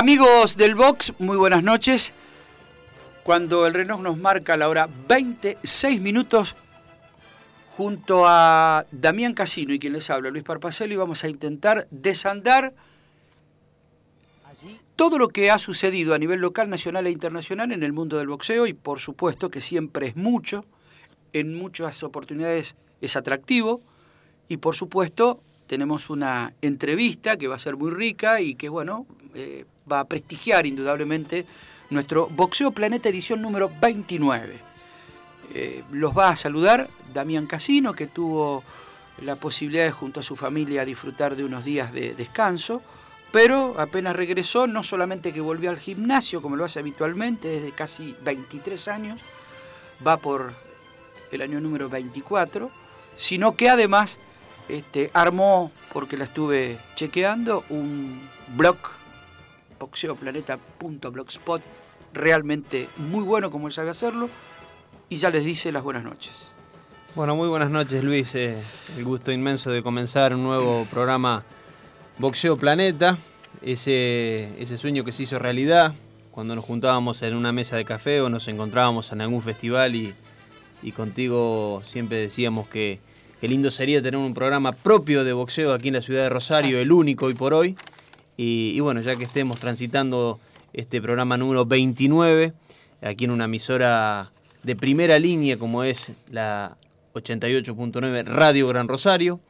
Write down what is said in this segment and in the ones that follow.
Amigos del box, muy buenas noches. Cuando el reloj nos marca la hora 26 minutos, junto a Damián Casino y quien les habla, Luis Parpacelli, vamos a intentar desandar todo lo que ha sucedido a nivel local, nacional e internacional en el mundo del boxeo y por supuesto que siempre es mucho, en muchas oportunidades es atractivo y por supuesto tenemos una entrevista que va a ser muy rica y que bueno, eh, va a prestigiar indudablemente nuestro Boxeo Planeta edición número 29. Eh, los va a saludar Damián Casino, que tuvo la posibilidad de junto a su familia disfrutar de unos días de descanso, pero apenas regresó, no solamente que volvió al gimnasio como lo hace habitualmente desde casi 23 años, va por el año número 24, sino que además este, armó, porque la estuve chequeando, un blog boxeoplaneta.blogspot, realmente muy bueno como él sabe hacerlo, y ya les dice las buenas noches. Bueno, muy buenas noches Luis, eh, el gusto inmenso de comenzar un nuevo programa Boxeo Planeta, ese, ese sueño que se hizo realidad cuando nos juntábamos en una mesa de café o nos encontrábamos en algún festival y, contigo siempre decíamos que, qué lindo sería tener un programa propio de boxeo aquí en la ciudad de Rosario, el único hoy por hoy. Y, bueno, ya que estemos transitando este programa número 29, aquí en una emisora de primera línea como es la 88.9 Radio Gran Rosario.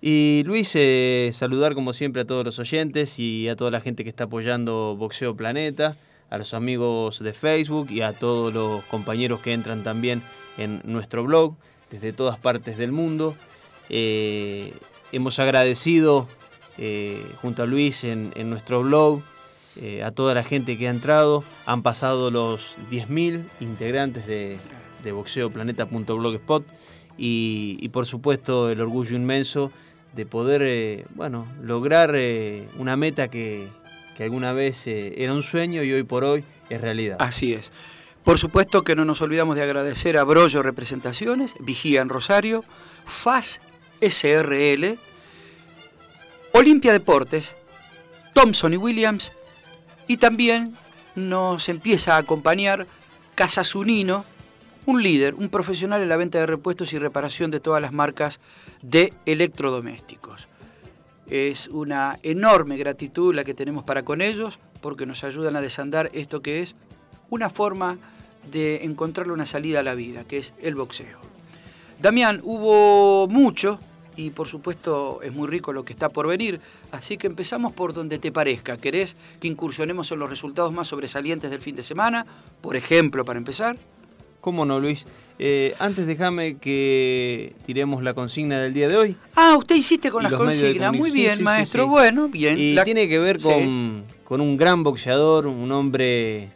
Y Luis, eh, saludar como siempre a todos los oyentes y a toda la gente que está apoyando Boxeo Planeta, a los amigos de Facebook y a todos los compañeros que entran también en nuestro blog desde todas partes del mundo. Eh, hemos agradecido eh, junto a Luis en, nuestro blog, eh, a toda la gente que ha entrado. Han pasado los 10.000 integrantes de, de boxeoplaneta.blogspot y, por supuesto el orgullo inmenso de poder eh, bueno, lograr una meta que, que alguna vez era un sueño y hoy por hoy es realidad. Así es. Por supuesto que no nos olvidamos de agradecer a Brollo Representaciones, Vigía en Rosario, FAS SRL, Olimpia Deportes, Thompson y Williams, y también nos empieza a acompañar Casasunino, un líder, un profesional en la venta de repuestos y reparación de todas las marcas de electrodomésticos. Es una enorme gratitud la que tenemos para con ellos porque nos ayudan a desandar esto que es una forma de encontrarle una salida a la vida, que es el boxeo. Damián, hubo mucho y por supuesto es muy rico lo que está por venir. Así que empezamos por donde te parezca. ¿Querés que incursionemos en los resultados más sobresalientes del fin de semana? Por ejemplo, para empezar. ¿Cómo no, Luis? Eh, antes déjame que tiremos la consigna del día de hoy. Ah, usted hiciste con las consignas. Muy bien, maestro. bueno, bien. Y tiene que ver con, con, un gran boxeador, un hombre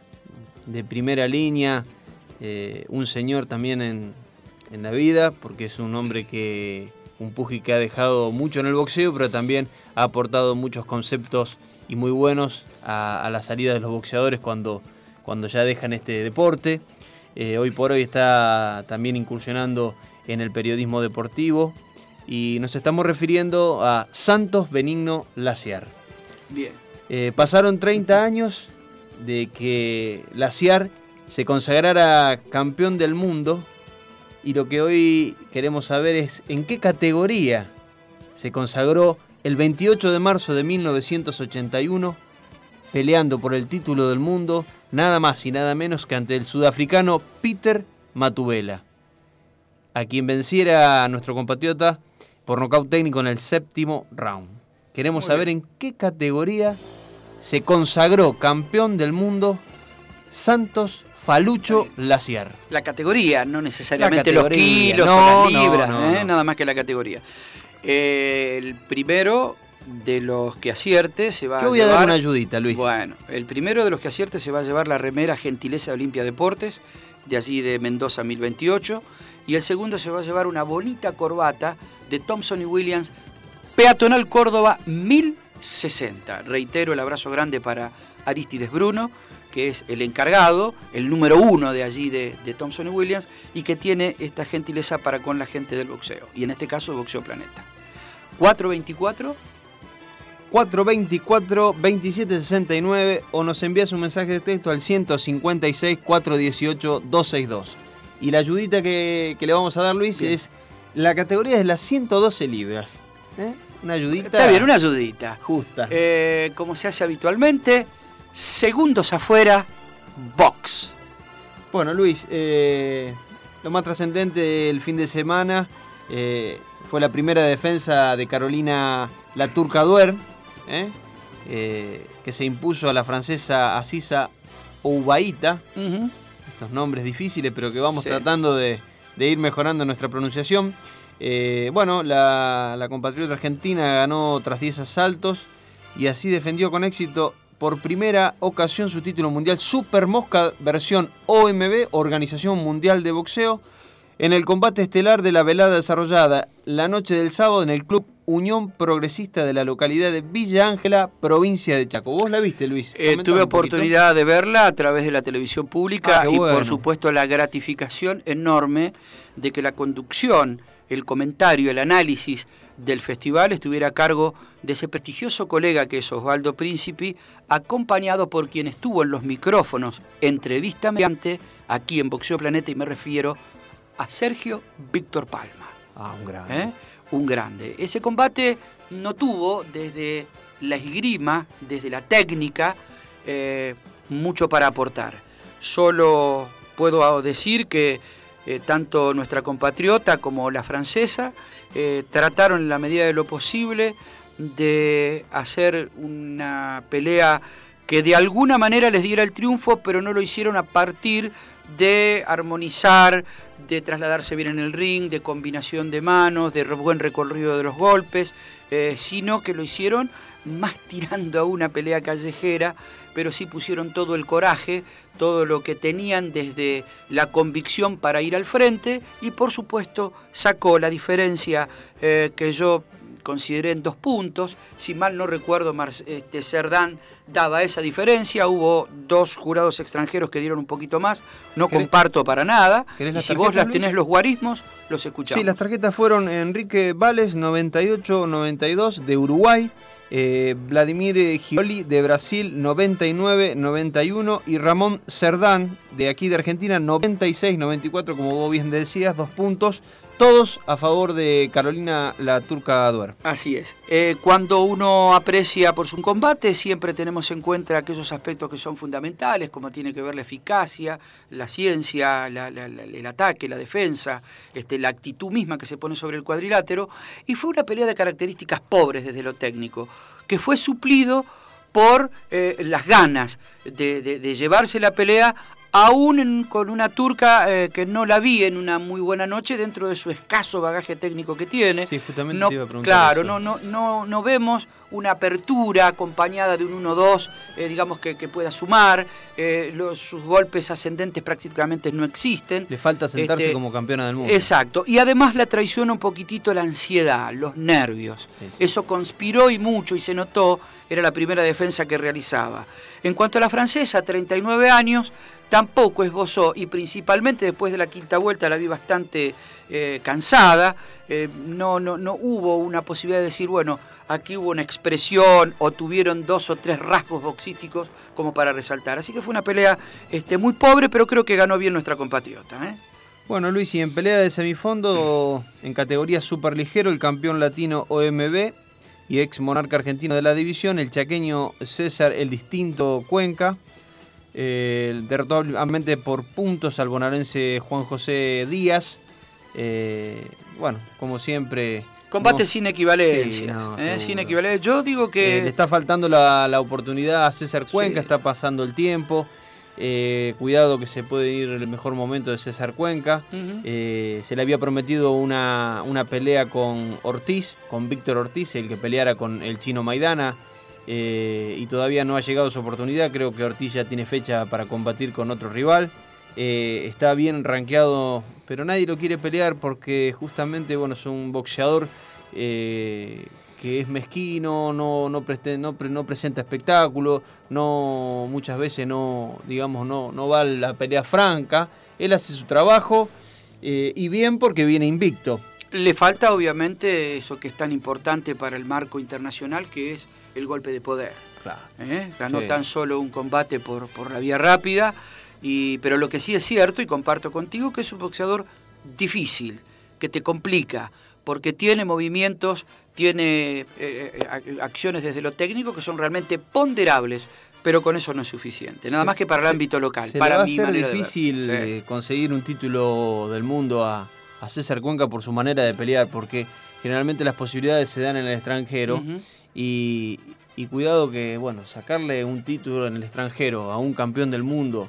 de primera línea, eh, un señor también en, en la vida, porque es un hombre que un Puji que ha dejado mucho en el boxeo, pero también ha aportado muchos conceptos y muy buenos a, la salida de los boxeadores cuando, cuando ya dejan este deporte. Eh, hoy por hoy está también incursionando en el periodismo deportivo y nos estamos refiriendo a Santos Benigno Laciar. Bien. Eh, pasaron 30 años de que Laciar se consagrara campeón del mundo y lo que hoy queremos saber es en qué categoría se consagró el 28 de marzo de 1981 peleando por el título del mundo nada más y nada menos que ante el sudafricano Peter Matubela, a quien venciera a nuestro compatriota por nocaut técnico en el séptimo round. Queremos saber en qué categoría se consagró campeón del mundo Santos Falucho Laciar. La categoría, no necesariamente los kilos o las libras, ¿eh? nada más que la categoría. Eh, el primero de los que acierte se va Yo voy a, a dar una ayudita, Luis. Bueno, el primero de los que acierte se va a llevar la remera Gentileza Olimpia Deportes, de allí de Mendoza 1028, y el segundo se va a llevar una bonita corbata de Thompson y Williams, Peatonal Córdoba 1060. Reitero el abrazo grande para Aristides Bruno, que es el encargado, el número uno de allí de, de Thompson y Williams, y que tiene esta gentileza para con la gente del boxeo, y en este caso Boxeo Planeta. 424 424-2769 o nos envías un mensaje de texto al 156-418-262. Y la ayudita que, que, le vamos a dar, Luis, Bien. es la categoría de las 112 libras. ¿eh? Una ayudita. Está bien, una ayudita. Justa. Eh, como se hace habitualmente, segundos afuera, box. Bueno, Luis, eh, lo más trascendente del fin de semana eh, fue la primera defensa de Carolina La Turca Duer, ¿eh? Que se impuso a la francesa Asisa Oubaita. Uh -huh. Estos nombres difíciles, pero que vamos Sí. tratando de, de ir mejorando nuestra pronunciación. Bueno, la, la compatriota argentina ganó tras 10 asaltos y así defendió con éxito por primera ocasión su título mundial Super Mosca versión OMB, Organización Mundial de Boxeo, en el combate estelar de la velada desarrollada la noche del sábado en el Club Unión Progresista de la localidad de Villa Ángela, provincia de Chaco. ¿Vos la viste, Luis? Eh, tuve oportunidad de verla a través de la televisión pública Ah, y bueno. por supuesto la gratificación enorme de que la conducción, el comentario, el análisis del festival estuviera a cargo de ese prestigioso colega que es Osvaldo Príncipe, acompañado por quien estuvo en los micrófonos, entrevista mediante, aquí en Boxeo Planeta y me refiero a Sergio Víctor Palma. Ah, un gran. ¿eh? un grande. Ese combate no tuvo desde la esgrima, desde la técnica, eh, mucho para aportar. Solo puedo decir que eh, tanto nuestra compatriota como la francesa eh, trataron en la medida de lo posible de hacer una pelea que de alguna manera les diera el triunfo, pero no lo hicieron a partir de armonizar, de trasladarse bien en el ring, de combinación de manos, de buen recorrido de los golpes, eh, sino que lo hicieron más tirando a una pelea callejera, pero sí pusieron todo el coraje, todo lo que tenían desde la convicción para ir al frente y por supuesto sacó la diferencia eh, que yo consideré en dos puntos. Si mal no recuerdo, este, Cerdán daba esa diferencia. Hubo dos jurados extranjeros que dieron un poquito más. No ¿Querés- comparto para nada. ¿Querés Y si vos las tenés Luis? los guarismos, los escuchamos. Sí, las tarjetas fueron Enrique Vales, 98-92 de Uruguay, eh, Vladimir eh, Gioli de Brasil, 99-91 y Ramón Cerdán de aquí de Argentina, 96-94, como vos bien decías, dos puntos, todos a favor de Carolina la Turca Duer. Así es. Eh, cuando uno aprecia por su combate, siempre tenemos en cuenta aquellos aspectos que son fundamentales, como tiene que ver la eficacia, la ciencia, la- la- el ataque, la defensa, este, la actitud misma que se pone sobre el cuadrilátero. Y fue una pelea de características pobres desde lo técnico, que fue suplido por eh, las ganas de- de llevarse la pelea aún con una turca eh, que no la vi en una muy buena noche dentro de su escaso bagaje técnico que tiene. Sí, justamente No, te iba a preguntar claro, eso. no, no, no, no vemos una apertura acompañada de un 1-2, eh, digamos, que, que pueda sumar. eh, los, sus golpes ascendentes prácticamente no existen. Le falta sentarse Este, como campeona del mundo. Exacto. Y además la traiciona un poquitito la ansiedad, los nervios. Sí, sí. Eso conspiró y mucho y se notó, era la primera defensa que realizaba. En cuanto a la francesa, 39 años, tampoco esbozó, y principalmente después de la quinta vuelta la vi bastante eh, cansada, eh, no, no, no hubo una posibilidad de decir, bueno, aquí hubo una expresión o tuvieron dos o tres rasgos boxísticos como para resaltar. Así que fue una pelea este, muy pobre, pero creo que ganó bien nuestra compatriota. ¿eh? Bueno, Luis, y en pelea de semifondo, en categoría superligero, el campeón latino OMB y ex monarca argentino de la división, el chaqueño César el Distinto Cuenca, eh, derrotó ampliamente por puntos al bonaerense Juan José Díaz. Eh, bueno, como siempre. Combate sin equivalencia. ¿eh? sin equivalencia. Yo digo que. le está faltando la, oportunidad a César Cuenca, está pasando el tiempo. cuidado que se puede ir el mejor momento de César Cuenca. se le había prometido una, una, pelea con Ortiz, con Víctor Ortiz, el que peleara con el chino Maidana eh, y todavía no ha llegado su oportunidad. Creo que Ortiz ya tiene fecha para combatir con otro rival. Eh, está bien rankeado, pero nadie lo quiere pelear porque justamente bueno, es un boxeador eh, que es mezquino, no, no, presenta espectáculo, no, muchas veces no, digamos, no, no va la pelea franca. Él hace su trabajo y bien porque viene invicto. Le falta obviamente eso que es tan importante para el marco internacional, que es el golpe de poder. ¿Eh? Ganó tan solo un combate por, por la vía rápida, y, pero lo que sí es cierto, y comparto contigo, que es un boxeador difícil, que te complica, porque tiene movimientos, tiene eh, eh, acciones desde lo técnico que son realmente ponderables, pero con eso no es suficiente, nada más que para el ámbito local. Se para va a ser difícil conseguir un título del mundo a, a César Cuenca por su manera de pelear, porque generalmente las posibilidades se dan en el extranjero y, cuidado que, bueno, sacarle un título en el extranjero a un campeón del mundo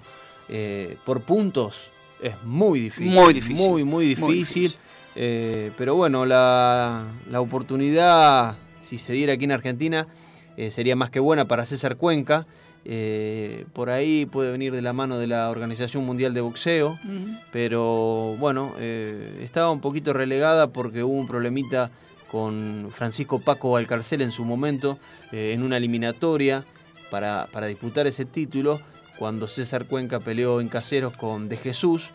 eh, por puntos es muy difícil. Muy difícil. Muy, muy difícil. Eh, pero bueno, la, oportunidad, si se diera aquí en Argentina, eh, sería más que buena para César Cuenca. Eh, por ahí puede venir de la mano de la Organización Mundial de Boxeo, pero bueno, estaba un poquito relegada porque hubo un problemita con Francisco Paco Valcarcel en su momento, eh, en una eliminatoria para, disputar ese título, cuando César Cuenca peleó en caseros con De Jesús.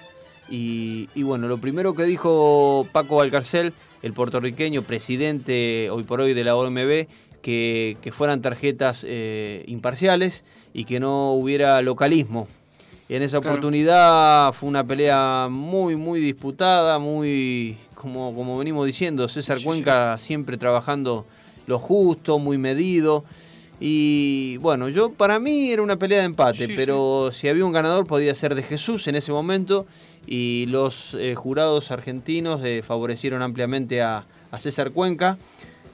Y, y bueno, lo primero que dijo Paco Valcarcel, el puertorriqueño, presidente hoy por hoy de la OMB, que, fueran tarjetas eh, imparciales y que no hubiera localismo. Y en esa oportunidad fue una pelea muy, muy disputada, muy, como, como venimos diciendo, César Cuenca siempre trabajando lo justo, muy medido. Y bueno, yo para mí era una pelea de empate, pero si había un ganador podía ser de Jesús en ese momento y los eh, jurados argentinos eh, favorecieron ampliamente a, a César Cuenca.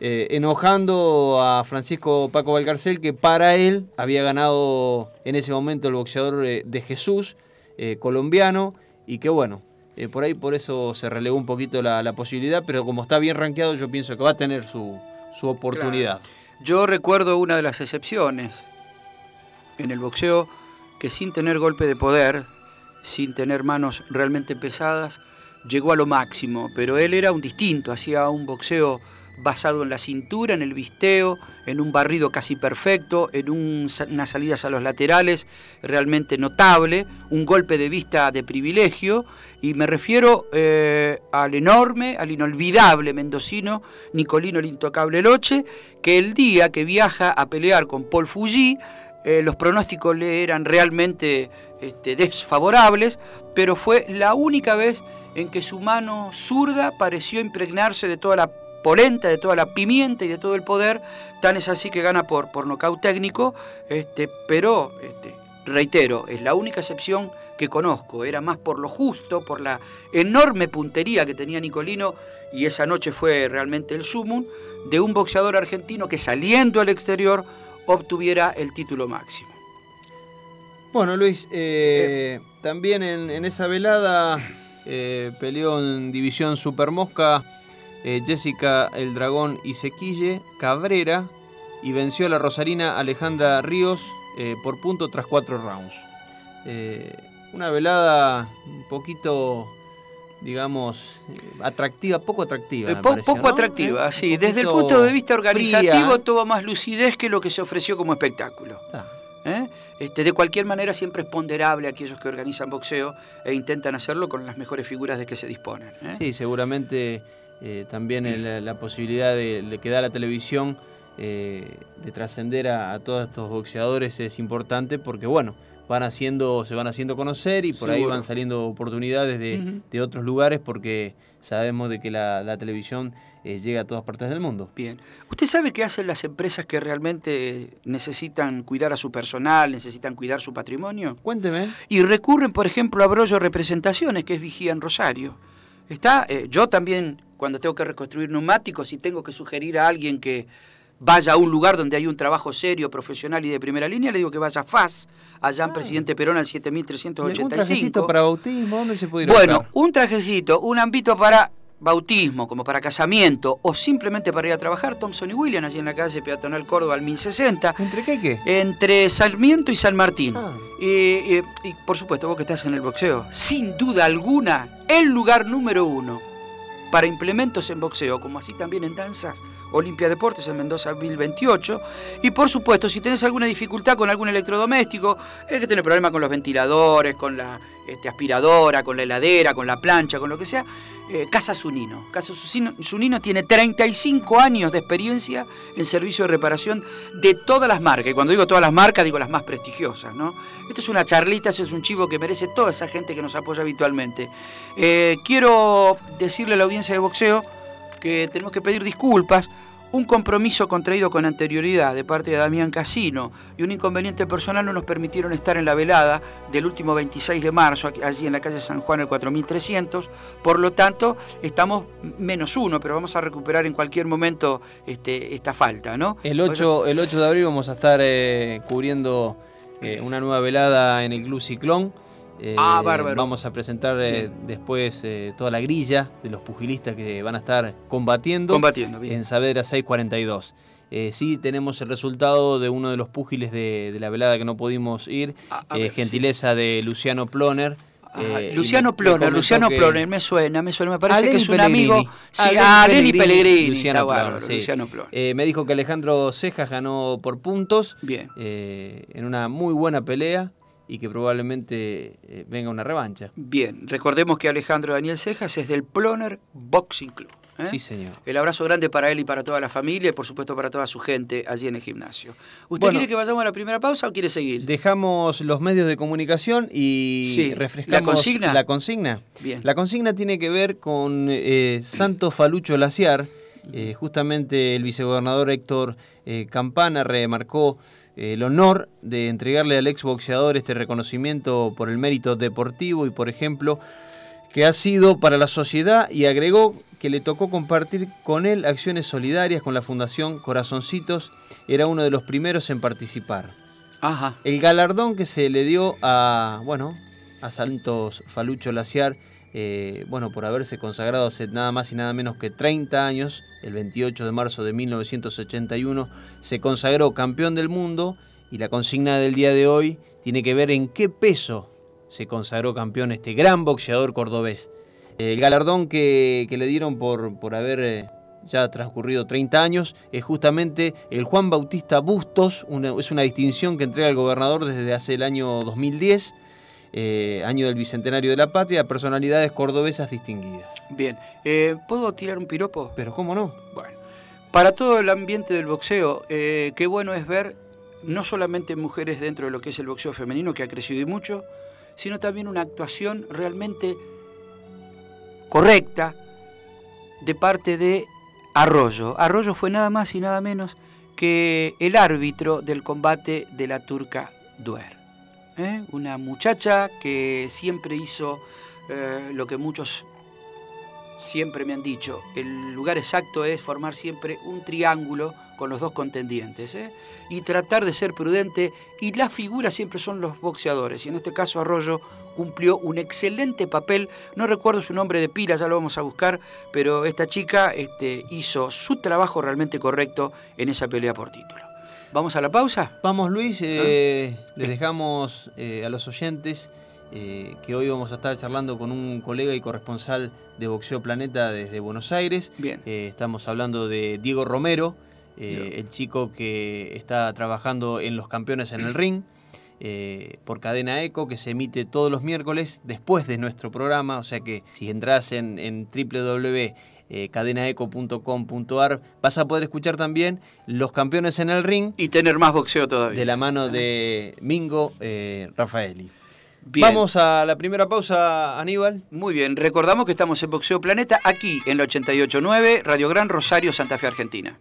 Eh, enojando a Francisco Paco Valcarcel, que para él había ganado en ese momento el boxeador eh, de Jesús, eh, colombiano, y que bueno, por ahí por eso se relegó un poquito la, posibilidad, pero como está bien rankeado, yo pienso que va a tener su, oportunidad. Yo recuerdo una de las excepciones en el boxeo que sin tener golpe de poder, sin tener manos realmente pesadas, llegó a lo máximo, pero él era un distinto, hacía un boxeo basado en la cintura, en el visteo, en un barrido casi perfecto, en unas salidas a los laterales realmente notable, un golpe de vista de privilegio, y me refiero eh, al enorme, al inolvidable mendocino Nicolino el Intocable Loche, que el día que viaja a pelear con Paul Fuji, eh, los pronósticos le eran realmente este, desfavorables, pero fue la única vez en que su mano zurda pareció impregnarse de toda la polenta, de toda la pimienta y de todo el poder, tan es así que gana por, por nocaut técnico, este, pero este, reitero, es la única excepción que conozco, era más por lo justo, por la enorme puntería que tenía Nicolino, y esa noche fue realmente el sumum, de un boxeador argentino que saliendo al exterior obtuviera el título máximo. Bueno, Luis, eh, también en, esa velada eh, peleó en División Super Mosca eh, Jessica El Dragón y Sequille Cabrera y venció a la rosarina Alejandra Ríos eh, por punto tras cuatro rounds. Eh, una velada un poquito, digamos, atractiva, poco atractiva. poco atractiva, sí. Desde el punto de vista organizativo tuvo más lucidez que lo que se ofreció como espectáculo. ¿eh? Este, de cualquier manera siempre es ponderable a aquellos que organizan boxeo e intentan hacerlo con las mejores figuras de que se disponen. ¿eh? Sí, seguramente eh, también la, posibilidad de, que da la televisión de trascender a, todos estos boxeadores es importante porque, bueno, van haciendo, se van haciendo conocer y por ahí van saliendo oportunidades de, otros lugares porque sabemos de que la televisión eh, llega a todas partes del mundo. Bien. ¿Usted sabe qué hacen las empresas que realmente necesitan cuidar a su personal, necesitan cuidar su patrimonio? Cuénteme. Y recurren, por ejemplo, a Brollo Representaciones, que es vigía en Rosario. Está, eh, yo también, cuando tengo que reconstruir neumáticos y tengo que sugerir a alguien que vaya a un lugar donde hay un trabajo serio, profesional y de primera línea, le digo que vaya a FAS, allá en ah. Presidente Perón al 7385. ¿Un trajecito para bautismo? ¿Dónde se puede ir Bueno, un trajecito, un ámbito para bautismo, como para casamiento o simplemente para ir a trabajar, Thompson y William, allí en la calle Peatonal Córdoba al 1060. ¿Entre qué qué? Entre Sarmiento y San Martín. Ah. Y, y, por supuesto, vos que estás en el boxeo, sin duda alguna, el lugar número uno para implementos en boxeo, como así también en danzas, Olimpia Deportes en Mendoza 2028. Y por supuesto, si tenés alguna dificultad con algún electrodoméstico, es que tenés problemas con los ventiladores, con la este, aspiradora, con la heladera, con la plancha, con lo que sea, eh, Casa Sunino. Casa Sunino tiene 35 años de experiencia en servicio de reparación de todas las marcas. Y cuando digo todas las marcas, digo las más prestigiosas. ¿no? Esto es una charlita, eso es un chivo que merece toda esa gente que nos apoya habitualmente. Eh, quiero decirle a la audiencia de boxeo que tenemos que pedir disculpas un compromiso contraído con anterioridad de parte de Damián Casino y un inconveniente personal no nos permitieron estar en la velada del último 26 de marzo, allí en la calle San Juan, el 4300. Por lo tanto, estamos menos uno, pero vamos a recuperar en cualquier momento este, esta falta. ¿no? El 8, el 8 de abril vamos a estar eh, cubriendo eh, una nueva velada en el Club Ciclón. Eh, ah, bárbaro. Vamos a presentar eh, después eh, toda la grilla de los pugilistas que van a estar combatiendo, combatiendo en Saavedra 642. sí, tenemos el resultado de uno de los púgiles de, la velada que no pudimos ir, gentileza de Luciano Ploner. Luciano Ploner, Luciano Ploner, me suena, me suena, me parece que es un amigo. Sí, a Pellegrini, Luciano, Ploner, me dijo que Alejandro Cejas ganó por puntos. Bien. en una muy buena pelea y que probablemente eh, venga una revancha. Bien, recordemos que Alejandro Daniel Cejas es del Ploner Boxing Club. ¿eh? Sí, señor. El abrazo grande para él y para toda la familia y por supuesto para toda su gente allí en el gimnasio. ¿Usted quiere que vayamos a la primera pausa o quiere seguir? Dejamos los medios de comunicación y refrescamos la consigna. La consigna. Bien. La consigna tiene que ver con eh, Santo Falucho Laciar. justamente el vicegobernador Héctor Campana remarcó el honor de entregarle al exboxeador este reconocimiento por el mérito deportivo y, por ejemplo, que ha sido para la sociedad y agregó que le tocó compartir con él acciones solidarias con la Fundación Corazoncitos, era uno de los primeros en participar. Ajá. El galardón que se le dio a, bueno, a Santos Falucho Laciar eh, bueno, por haberse consagrado hace nada más y nada menos que 30 años, el 28 de marzo de 1981, se consagró campeón del mundo y la consigna del día de hoy tiene que ver en qué peso se consagró campeón este gran boxeador cordobés. El galardón que, le dieron por, por haber eh, ya transcurrido 30 años es justamente el Juan Bautista Bustos, es una distinción que entrega el gobernador desde hace el año 2010 eh, año del Bicentenario de la Patria, personalidades cordobesas distinguidas. Bien, eh, ¿puedo tirar un piropo? Pero ¿cómo no? Bueno, para todo el ambiente del boxeo, eh, qué bueno es ver no solamente mujeres dentro de lo que es el boxeo femenino, que ha crecido y mucho, sino también una actuación realmente correcta de parte de Arroyo. Arroyo fue nada más y nada menos que el árbitro del combate de la turca Duer. ¿Eh? una muchacha que siempre hizo eh, lo que muchos siempre me han dicho, el lugar exacto es formar siempre un triángulo con los dos contendientes ¿eh? y tratar de ser prudente y las figuras siempre son los boxeadores y en este caso Arroyo cumplió un excelente papel, no recuerdo su nombre de pila, ya lo vamos a buscar, pero esta chica este, hizo su trabajo realmente correcto en esa pelea por título. ¿Vamos a la pausa? Vamos Luis, eh, ah. les dejamos eh, a los oyentes eh, que hoy vamos a estar charlando con un colega y corresponsal de Boxeo Planeta desde Buenos Aires. Bien. estamos hablando de Diego Romero, eh, el chico que está trabajando en Los Campeones en el Ring. Eh, por Cadena Eco, que se emite todos los miércoles después de nuestro programa. O sea que si entras en, en www.cadenaeco.com.ar vas a poder escuchar también Los Campeones en el Ring. Y tener más boxeo todavía. De la mano de Mingo eh, Rafaeli. Vamos a la primera pausa, Aníbal. Muy bien, recordamos que estamos en Boxeo Planeta, aquí en la 889, Radio Gran Rosario, Santa Fe, Argentina.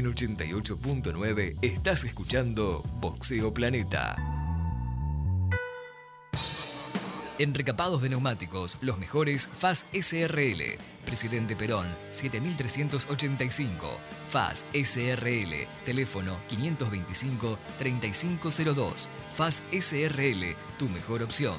En 88.9 estás escuchando Boxeo Planeta. En recapados de neumáticos, los mejores FAS SRL. Presidente Perón, 7385. FAS SRL. Teléfono 525-3502. FAS SRL, tu mejor opción.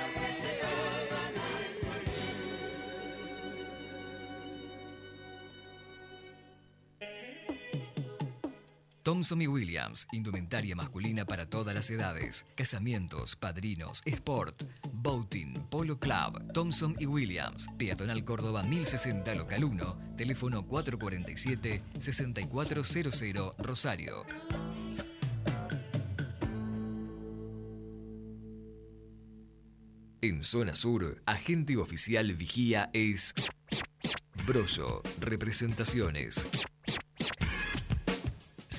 Thompson y Williams, indumentaria masculina para todas las edades. Casamientos, padrinos, sport, boating, polo club. Thompson y Williams, Peatonal Córdoba 1060 Local 1, teléfono 447-6400 Rosario. En zona sur, agente oficial vigía es Brollo, representaciones.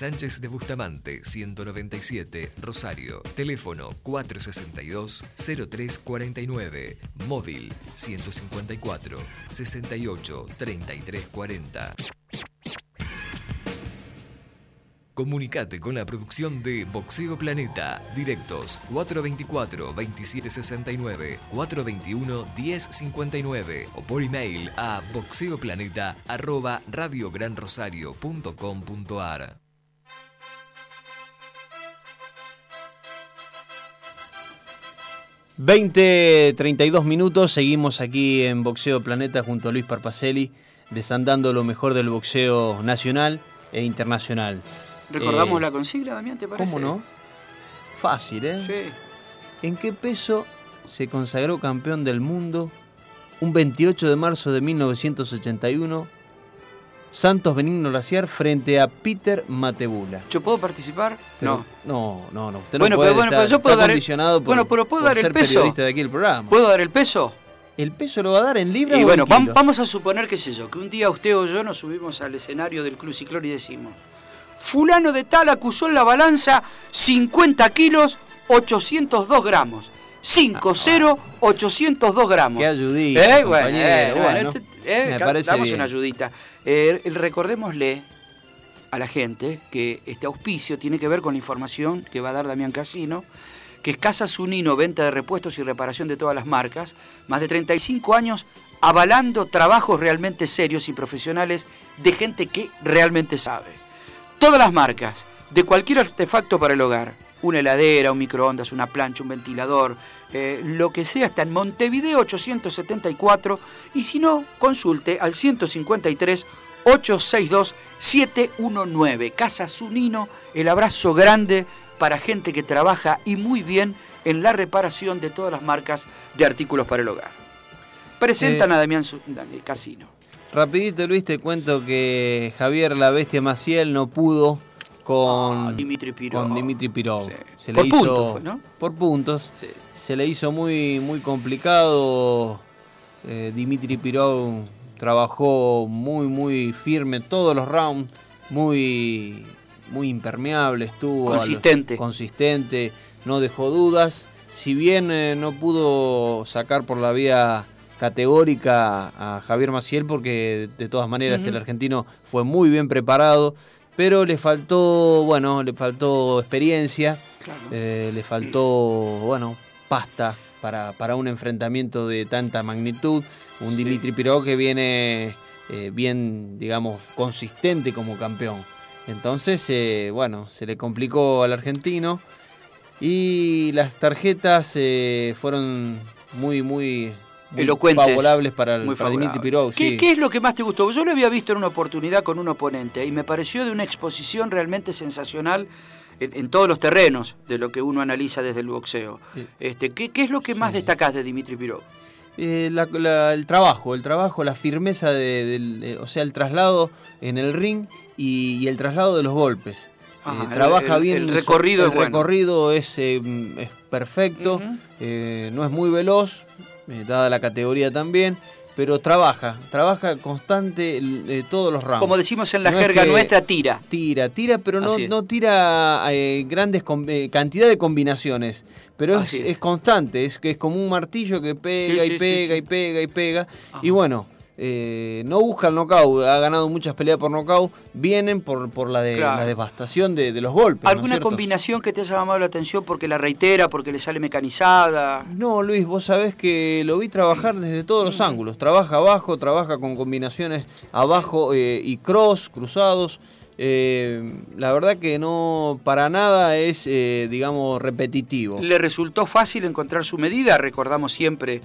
Sánchez de Bustamante, 197, Rosario. Teléfono 462-0349. Móvil 154 68 33 40. Comunicate con la producción de Boxeo Planeta. Directos 424-2769, 421-1059 o por email a boxeoplaneta.radiogranrosario.com.ar. 20, 32 minutos, seguimos aquí en Boxeo Planeta junto a Luis Parpacelli, desandando lo mejor del boxeo nacional e internacional. ¿Recordamos eh, la consigna, Damián, te parece? ¿Cómo no? Fácil, ¿eh? Sí. ¿En qué peso se consagró campeón del mundo un 28 de marzo de 1981 Santos Benigno Laciar frente a Peter Matebula. ¿Yo puedo participar? no. No, no, no. Usted bueno, no puede pero, bueno, pero yo puedo dar el, por, bueno, pero puedo dar el peso. De aquí del programa. ¿Puedo dar el peso? ¿El peso lo va a dar en libras y o bueno, en kilos? vamos a suponer, qué sé yo, que un día usted o yo nos subimos al escenario del Club Ciclón y decimos, fulano de tal acusó en la balanza 50 kilos, 802 gramos. 5, 0, 802 gramos. Qué ayudita, ¿Eh? Bueno, eh, bueno, este, eh, me parece damos bien. una ayudita. Eh, recordémosle a la gente que este auspicio tiene que ver con la información que va a dar Damián Casino, que es Casa Sunino, venta de repuestos y reparación de todas las marcas, más de 35 años avalando trabajos realmente serios y profesionales de gente que realmente sabe. Todas las marcas, de cualquier artefacto para el hogar, una heladera, un microondas, una plancha, un ventilador, eh, lo que sea, está en Montevideo 874 y si no, consulte al 153 862 719. Casa Sunino, el abrazo grande para gente que trabaja y muy bien en la reparación de todas las marcas de artículos para el hogar. Presentan Eh, a Damián Casino. Rapidito, Luis, te cuento que Javier La Bestia Maciel no pudo con, Ah, Dimitri Pirov. con Dimitri Pirov. Sí. Se Por le puntos hizo, fue, ¿no? Por puntos. Sí. Se le hizo muy, muy complicado. Eh, Dimitri Pirov trabajó muy, muy firme todos los rounds. Muy, muy impermeable estuvo. los- Consistente. consistente. No dejó dudas. Si bien eh, no pudo sacar por la vía categórica a Javier Maciel, porque de todas maneras el argentino fue muy bien preparado, pero le faltó, bueno, le faltó experiencia. Claro. Eh, le faltó, bueno, pasta para, para un enfrentamiento de tanta magnitud. Un Sí. Dimitri Piró que viene eh, bien, digamos, consistente como campeón. Entonces, eh, bueno, se le complicó al argentino. Y las tarjetas fueron muy, muy Elocuentes. favorables para, el, Muy para Dimitri favorable. Piró. ¿Qué, sí. qué es lo que más te gustó? Yo lo había visto en una oportunidad con un oponente y me pareció de una exposición realmente sensacional en, en todos los terrenos de lo que uno analiza desde el boxeo. Sí. Este, ¿qué, qué es lo que más Sí. destacás de Dimitri Pirov? Eh, la- la- el trabajo, el trabajo, la firmeza, de, del- eh, o sea, el traslado en el ring y, y el traslado de los golpes. Ajá, el- trabaja el- bien. el su- recorrido el es bueno. recorrido es, eh, es perfecto. Eh, no es muy veloz, eh, dada la categoría también. Pero trabaja, trabaja constante eh, todos los ramos. Como decimos en la No es jerga que- nuestra, tira. Tira, tira, pero no, no tira eh, grandes eh, cantidad de combinaciones. Pero es, Así es. es constante, es que es como un martillo que pega Sí, y sí, pega sí. y pega y pega. Y bueno, eh, no busca el knockout, ha ganado muchas peleas por knockout, vienen por, por la, de, Claro. la devastación de, de los golpes. ¿no es ¿Alguna combinación que te haya llamado la atención porque la reitera, porque le sale mecanizada? No, Luis, vos sabés que lo vi trabajar desde todos los ángulos. Trabaja abajo, trabaja con combinaciones abajo eh, y cross, cruzados. Eh, la verdad que no, para nada es, eh, digamos, repetitivo. ¿Le resultó fácil encontrar su medida? Recordamos siempre,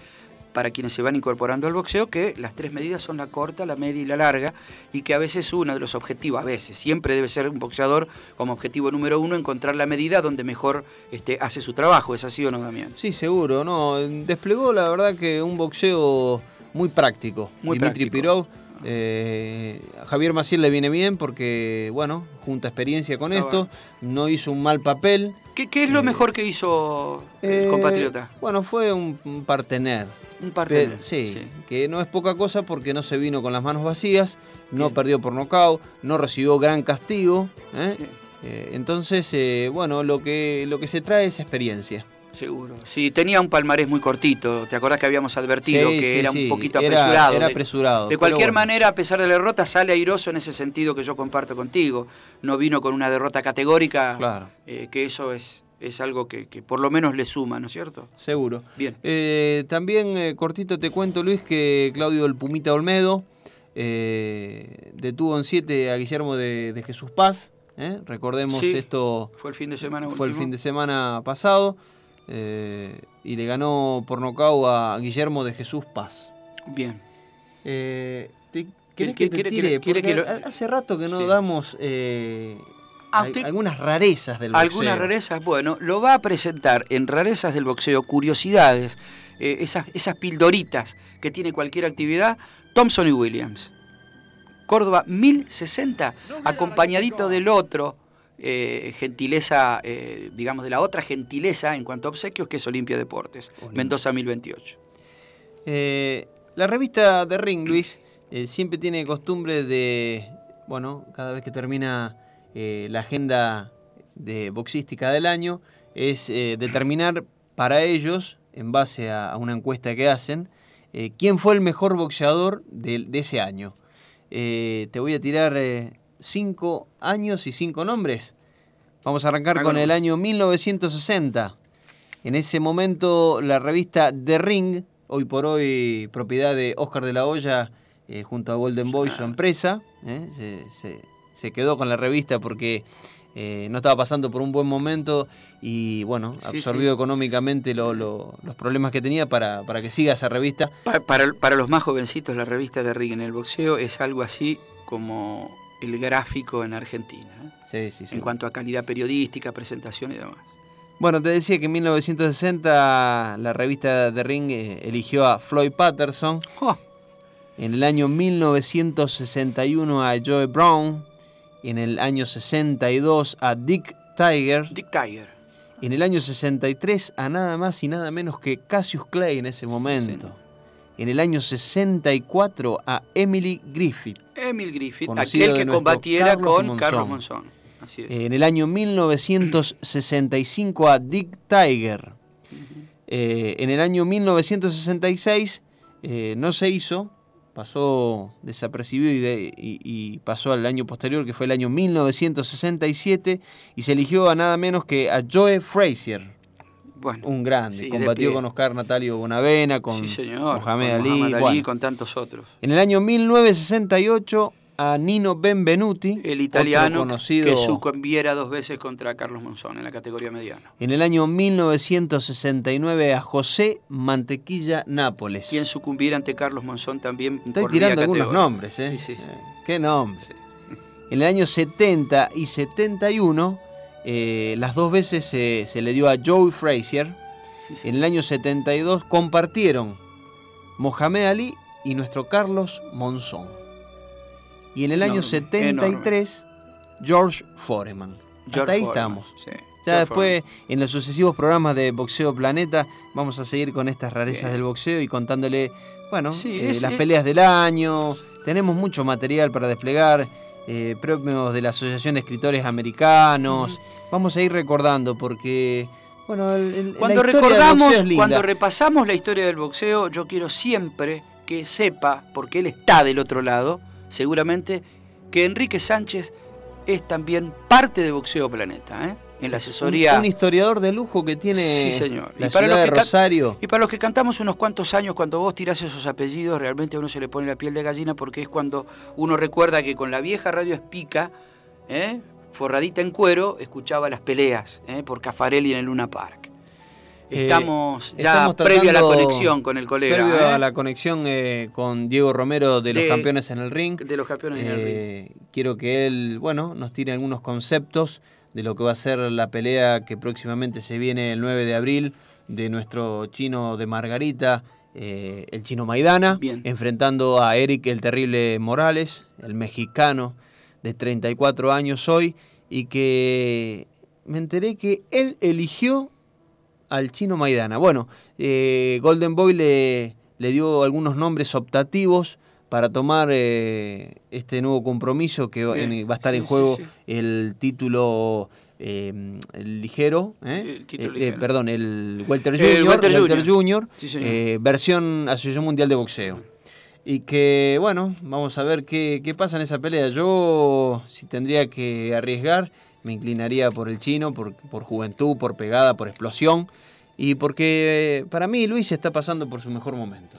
para quienes se van incorporando al boxeo, que las tres medidas son la corta, la media y la larga, y que a veces uno de los objetivos, a veces, siempre debe ser un boxeador como objetivo número uno, encontrar la medida donde mejor este, hace su trabajo. ¿Es así o no, Damián? Sí, seguro, no. Desplegó la verdad que un boxeo muy práctico. Muy Dimitri práctico. Pirov. eh, a Javier Maciel le viene bien porque, bueno, junta experiencia con esto. No hizo un mal papel. ¿Qué, qué es lo Eh, mejor que hizo el Eh, compatriota? Bueno, fue un, un partener. Un Pe- partener. sí, que no es poca cosa porque no se vino con las manos vacías, no Bien. perdió por nocaut, no recibió gran castigo. ¿eh? Eh, entonces, eh, bueno, lo que, lo que se trae es experiencia. Seguro. Sí, tenía un palmarés muy cortito. ¿Te acordás que habíamos advertido Sí, que sí, era sí, un poquito apresurado? era De- apresurado, De pero cualquier bueno. manera, a pesar de la derrota, sale airoso en ese sentido que yo comparto contigo. No vino con una derrota categórica, Claro. que eso es, es algo que, que por lo menos le suma, ¿no es cierto? Seguro. Bien. Eh, también, eh, cortito te cuento, Luis, que Claudio El Pumita Olmedo eh, detuvo en 7 a Guillermo de, de Jesús Paz. Recordemos Sí. esto Fue el fin de semana fue el fin de semana pasado. y le ganó por nocaut a Guillermo de Jesús Paz. Bien. Te- ¿Querés ¿Quiere- que te tire? quiere- quiere Porque que lo- ha- Hace rato que no Sí. damos usted- algunas rarezas del boxeo. Algunas rarezas, bueno, lo va a presentar en Rarezas del Boxeo, curiosidades, eh, esas, esas pildoritas que tiene cualquier actividad, Thompson y Williams. Córdoba 1060, acompañadito del otro, eh, gentileza, eh, digamos, de la otra gentileza en cuanto a obsequios, que es Olimpia Deportes, Mendoza 1028. Eh, la revista de Ring, Luis, eh, siempre tiene costumbre de, bueno, cada vez que termina eh, la agenda de boxística del año, es eh, determinar para ellos, en base a, a una encuesta que hacen, eh, quién fue el mejor boxeador de, de ese año. Te voy a tirar cinco años y cinco nombres. Vamos a arrancar con el año 1960. En ese momento la revista The Ring, hoy por hoy propiedad de Oscar de la Hoya, eh, junto a Golden Boy, su Ah. empresa, eh, se, se- se quedó con la revista porque eh, no estaba pasando por un buen momento y bueno, absorbió sí. económicamente lo- lo- los problemas que tenía para, para que siga esa revista. Pa- para, para los más jovencitos, la revista de Ring en el boxeo es algo así como el gráfico en Argentina, ¿eh? Sí, sí, sí. en cuanto a calidad periodística, presentación y demás. Bueno, te decía que en 1960 la revista The Ring eh, eligió a Floyd Patterson, ¡Oh! en el año 1961 a Joe Brown, en el año 62 a Dick Tiger, Dick Tiger. en el año 63 a nada más y nada menos que Cassius Clay en ese momento. En el año 64 a Emily Griffith. Emil Griffith, aquel que combatiera Carlos con Monzón. Carlos Monzón. Así es. En el año 1965 a Dick Tiger. Eh, en el año 1966 eh, no se hizo, pasó desapercibido y, de- y- y pasó al año posterior, que fue el año 1967, y se eligió a nada menos que a Joe Frazier, bueno, un grande. sí, Combatió con Oscar Natalio Bonavena, con sí, señor. Mohamed con Ali. Ali, bueno. con tantos otros. En el año 1968 a Nino Benvenuti, El italiano conocido que sucumbiera dos veces contra Carlos Monzón en la categoría mediana. En el año 1969 a José Mantequilla Nápoles. Quien sucumbiera ante Carlos Monzón también Estoy por tirando algunos categoría. nombres, ¿eh? Sí, sí. Eh, ¿Qué nombres? sí. En el año 70 y 71, eh, las dos veces se- se le dio a Joe Frazier. Sí, sí. En el año 72 compartieron Mohamed Ali y nuestro Carlos Monzón. Y en el año Enorme, 73, George Foreman. hasta ahí estamos. Ya después, en los sucesivos programas de Boxeo Planeta, vamos a seguir con estas rarezas del boxeo y contándole, bueno, eh, las peleas del año. Tenemos mucho material para desplegar, eh, premios de la Asociación de Escritores Americanos. Vamos a ir recordando porque... Bueno, cuando recordamos, cuando repasamos la historia del boxeo, yo quiero siempre que sepa, porque él está del otro lado, seguramente, que Enrique Sánchez es también parte de Boxeo Planeta. ¿eh? en la asesoría. Un, historiador de lujo que tiene sí, señor. la y para ciudad de Rosario. Y para los que cantamos unos cuantos años, cuando vos tirás esos apellidos, realmente a uno se le pone la piel de gallina porque es cuando uno recuerda que con la vieja radio Espica, ¿eh? forradita en cuero, escuchaba las peleas ¿eh? por Cafarelli en el Luna Park. Eh, estamos ya previo a la conexión con el colega. Previo a la conexión con Diego Romero de los campeones en el ring. De los campeones en el ring. Quiero que él, bueno, nos tire algunos conceptos de lo que va a ser la pelea que próximamente se viene el 9 de abril de nuestro chino de Margarita, eh, el chino Maidana, enfrentando a Eric el Terrible Morales, el mexicano de 34 años hoy, y que me enteré que él eligió al chino Maidana. Bueno, eh, Golden Boy le, le dio algunos nombres optativos para tomar eh, este nuevo compromiso que va a estar en juego el título eh, el ligero, ¿eh? perdón, el Welter Junior, versión Asociación Mundial de Boxeo. Y que, bueno, vamos a ver qué, qué, pasa en esa pelea. Yo, si tendría que arriesgar, me inclinaría por el chino, por, por juventud, por pegada, por explosión. Y porque para mí Luis está pasando por su mejor momento.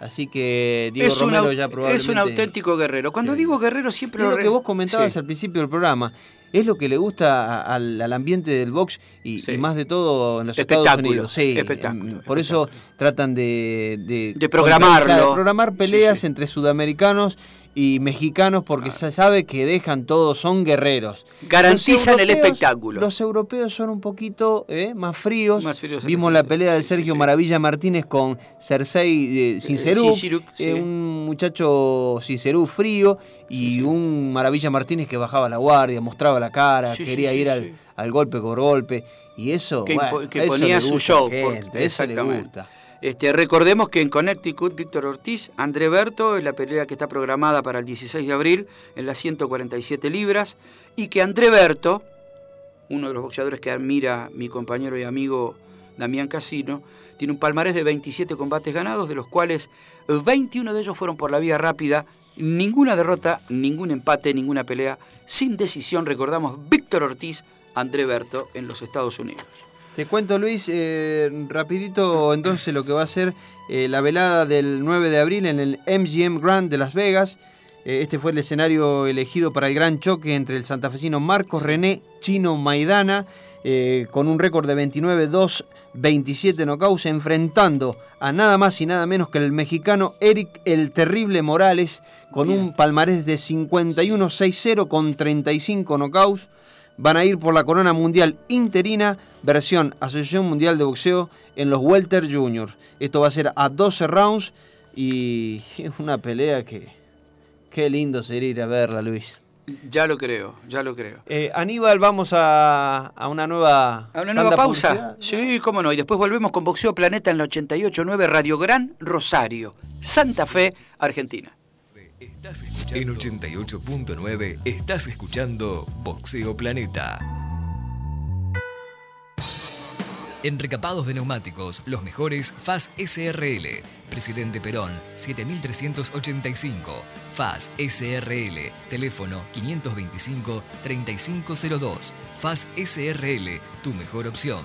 Así que Diego Romero ya probablemente... Es un auténtico guerrero. Cuando digo guerrero siempre lo... lo que vos comentabas al principio del programa. Es lo que le gusta al, ambiente del box y, más de todo en los Estados Unidos. Sí, espectáculo. Por eso tratan de... De, programarlo. De programar peleas entre sudamericanos y mexicanos porque se sabe que dejan todo, son guerreros. Garantizan el espectáculo. Los europeos son un poquito eh, más fríos. Vimos la pelea de Sergio Maravilla Martínez con Cersei eh, Sincerú, eh, un muchacho Sincerú frío y un Maravilla Martínez que bajaba la guardia, mostraba la cara, quería ir al, golpe por golpe. Y eso, que, ponía su show. exactamente. Este, recordemos que en Connecticut, Víctor Ortiz, André Berto, es la pelea que está programada para el 16 de abril en las 147 libras, y que André Berto, uno de los boxeadores que admira mi compañero y amigo Damián Casino, tiene un palmarés de 27 combates ganados, de los cuales 21 de ellos fueron por la vía rápida, ninguna derrota, ningún empate, ninguna pelea, sin decisión, recordamos, Víctor Ortiz, André Berto en los Estados Unidos. Te cuento, Luis, eh, rapidito entonces lo que va a ser eh, la velada del 9 de abril en el MGM Grand de Las Vegas. Eh, este fue el escenario elegido para el gran choque entre el santafesino Marcos René Chino Maidana, con un récord de 29-2, 27 knockouts, enfrentando a nada más y nada menos que el mexicano Eric el Terrible Morales, con un palmarés de 51-6-0 con 35 knockouts van a ir por la corona mundial interina, versión Asociación Mundial de Boxeo en los Welter Juniors. Esto va a ser a 12 rounds y es una pelea que qué lindo sería ir a verla, Luis. Ya lo creo, ya lo creo. Eh, Aníbal, vamos a, una nueva... ¿A una nueva pausa? Sí, cómo no. Y después volvemos con Boxeo Planeta en la 88.9 Radio Gran Rosario, Santa Fe, Argentina. En 88.9 estás escuchando Boxeo Planeta. En recapados de neumáticos, los mejores FAS SRL. Presidente Perón, 7385. FAS SRL. Teléfono 525-3502. FAS SRL, tu mejor opción.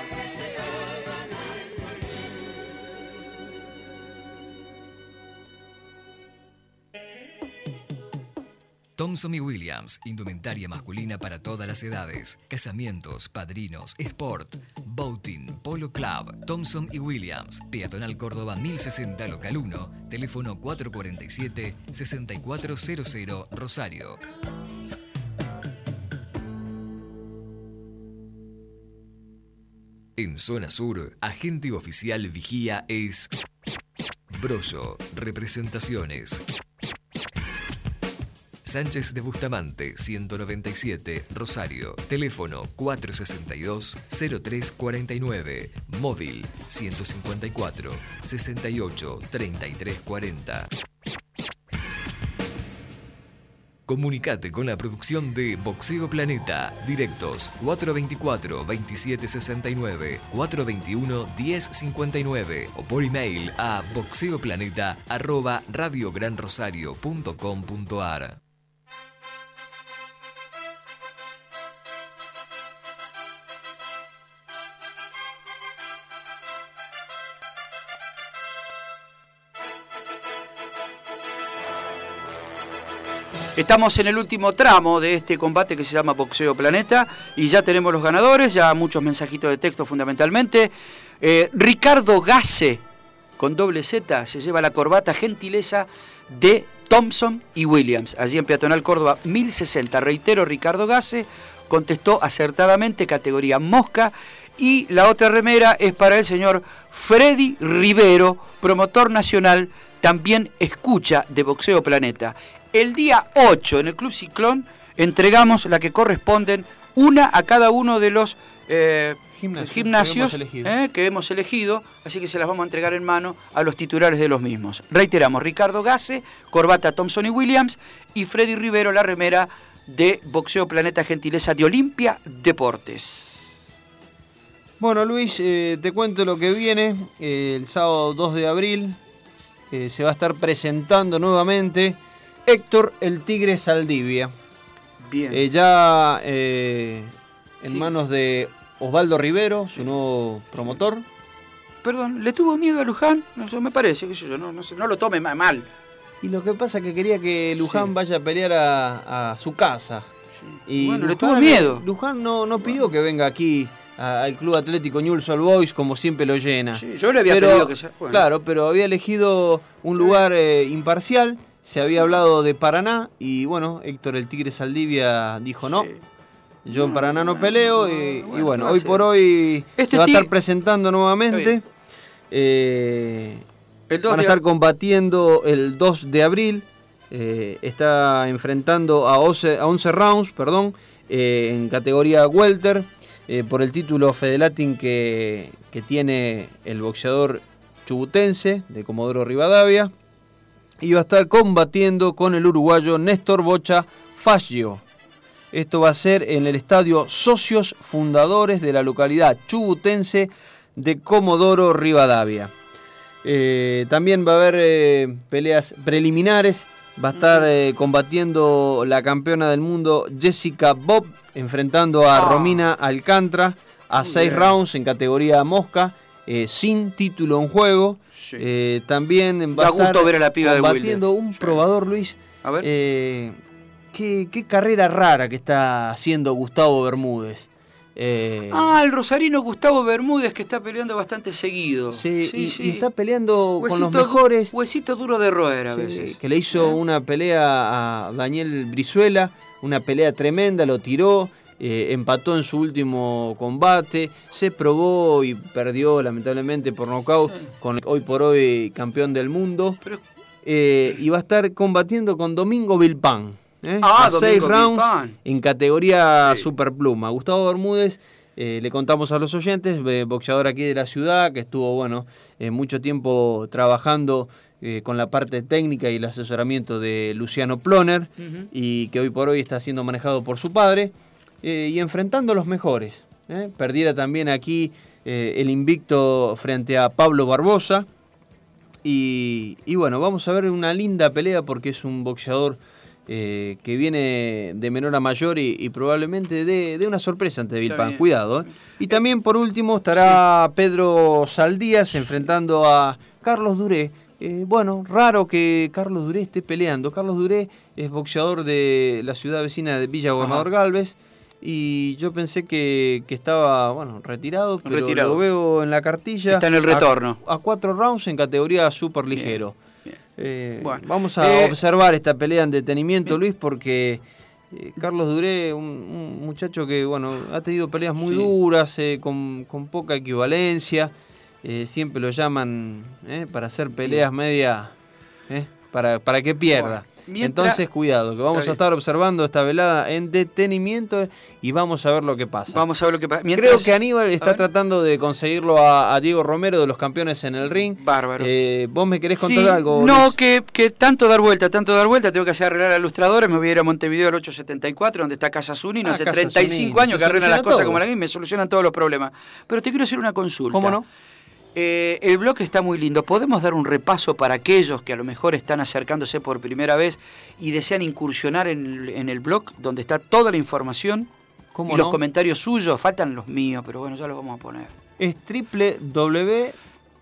Thompson y Williams, indumentaria masculina para todas las edades. Casamientos, padrinos, sport, boating, polo club. Thompson y Williams, Peatonal Córdoba 1060 Local 1, teléfono 447-6400 Rosario. En zona sur, agente oficial vigía es Brollo, representaciones. Sánchez de Bustamante, 197, Rosario. Teléfono 462-0349. Móvil 154 68 33 40. Comunicate con la producción de Boxeo Planeta. Directos 424-2769, 421-1059 o por email a boxeoplaneta.radiogranrosario.com.ar. Estamos en el último tramo de este combate que se llama Boxeo Planeta y ya tenemos los ganadores, ya muchos mensajitos de texto fundamentalmente. Eh, Ricardo Gasse, con doble Z, se lleva la corbata gentileza de Thompson y Williams, allí en Peatonal Córdoba 1060. Reitero, Ricardo Gasse contestó acertadamente categoría mosca y la otra remera es para el señor Freddy Rivero, promotor nacional, también escucha de Boxeo Planeta. El día 8 en el Club Ciclón entregamos la que corresponden una a cada uno de los eh, gimnasios, eh, que hemos, elegido, así que se las vamos a entregar en mano a los titulares de los mismos. Reiteramos, Ricardo Gase, corbata Thompson y Williams y Freddy Rivero, la remera de Boxeo Planeta Gentileza de Olimpia Deportes. Bueno, Luis, eh, te cuento lo que viene. el sábado 2 de abril se va a estar presentando nuevamente Héctor el Tigre Saldivia. Bien. Eh, ya eh, en manos de Osvaldo Rivero, su nuevo promotor. Perdón, ¿le tuvo miedo a Luján? No, me parece, que yo, no, no, lo tome mal. Y lo que pasa es que quería que Luján vaya a pelear a, su casa. Y bueno, le tuvo miedo. Luján no, no pidió que venga aquí al Club Atlético Newell's Old Boys como siempre lo llena. Sí, yo le había pedido que sea. Claro, pero había elegido un lugar eh, imparcial se había hablado de Paraná y bueno, Héctor el Tigre Saldivia dijo no. Yo en Paraná no peleo y, bueno, hoy por hoy este se va a estar presentando nuevamente. Eh, van a estar combatiendo el 2 de abril. Eh, está enfrentando a 11, a 11 rounds perdón, eh, en categoría welter por el título Fedelatin que, que tiene el boxeador chubutense de Comodoro Rivadavia y va a estar combatiendo con el uruguayo Néstor Bocha Faggio. Esto va a ser en el estadio Socios Fundadores de la localidad chubutense de Comodoro Rivadavia. Eh, también va a haber eh, peleas preliminares. Va a estar eh, combatiendo la campeona del mundo Jessica Bob, enfrentando a ah. Romina Alcántra a seis rounds en categoría mosca, sin título en juego. Eh, también va a estar ver a la piba combatiendo un probador, Luis. A ver. Eh, qué, carrera rara que está haciendo Gustavo Bermúdez. Eh, ah, el rosarino Gustavo Bermúdez que está peleando bastante seguido. Sí, y, está peleando con los mejores. Huesito duro de roer a veces. Que le hizo una pelea a Daniel Brizuela, una pelea tremenda, lo tiró. Eh, empató en su último combate, se probó y perdió lamentablemente por nocaut con hoy por hoy campeón del mundo. Eh, y va a estar combatiendo con Domingo Vilpan. ¿eh? Ah, a seis rounds en categoría superpluma. Gustavo Bermúdez, le contamos a los oyentes, boxeador aquí de la ciudad, que estuvo bueno mucho tiempo trabajando con la parte técnica y el asesoramiento de Luciano Ploner y que hoy por hoy está siendo manejado por su padre. Eh, y enfrentando a los mejores. ¿eh? Perdiera también aquí eh, el invicto frente a Pablo Barbosa. Y, bueno, vamos a ver una linda pelea porque es un boxeador que viene de menor a mayor y, probablemente de, una sorpresa ante Vilpan. Cuidado. Y también por último estará Pedro Saldías enfrentando a Carlos Duré eh, bueno, raro que Carlos Duré esté peleando. Carlos Duré es boxeador de la ciudad vecina de Villa Gobernador Galvez. Y yo pensé que, estaba, bueno, retirado, pero lo veo en la cartilla. Está en el retorno. A, cuatro rounds en categoría súper ligero. Eh, vamos a observar esta pelea en detenimiento, Luis, porque eh, Carlos Duré, un, muchacho que bueno ha tenido peleas muy duras, eh, con, poca equivalencia. Eh, siempre lo llaman para hacer peleas media para, para que pierda. Entonces, cuidado, que vamos a estar observando esta velada en detenimiento y vamos a ver lo que pasa. Vamos a ver lo que pasa. Creo que Aníbal está tratando de conseguirlo a, Diego Romero de los campeones en el ring. Bárbaro. Eh, ¿Vos me querés contar algo? No, que, tanto dar vuelta, tanto dar vuelta, tengo que hacer arreglar a ilustradores. Me voy a ir a Montevideo el 874, donde está Casa Zunino. Ah, hace 35 años que arreglan las cosas como la misma, me solucionan todos los problemas. Pero te quiero hacer una consulta. ¿Cómo no? Eh, el blog está muy lindo. ¿Podemos dar un repaso para aquellos que a lo mejor están acercándose por primera vez y desean incursionar en, el blog donde está toda la información y los comentarios suyos? Faltan los míos, pero bueno, ya los vamos a poner. Es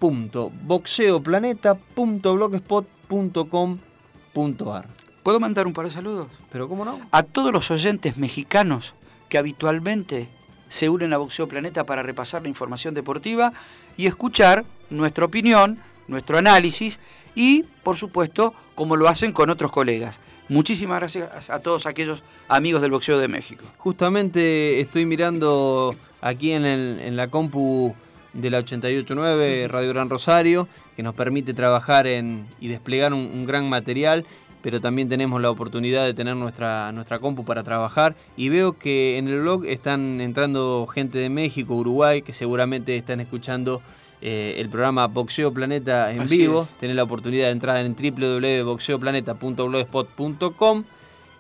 www.boxeoplaneta.blogspot.com.ar ¿Puedo mandar un par de saludos? Pero ¿cómo no? A todos los oyentes mexicanos que habitualmente se unen a Boxeo Planeta para repasar la información deportiva y escuchar nuestra opinión, nuestro análisis y, por supuesto, como lo hacen con otros colegas. Muchísimas gracias a todos aquellos amigos del boxeo de México. Justamente estoy mirando aquí en, la compu de la 889 Radio Gran Rosario, que nos permite trabajar en, y desplegar un gran material pero también tenemos la oportunidad de tener nuestra, nuestra compu para trabajar. Y veo que en el blog están entrando gente de México, Uruguay, que seguramente están escuchando eh, el programa Boxeo Planeta en vivo. Tener la oportunidad de entrar en www.boxeoplaneta.blogspot.com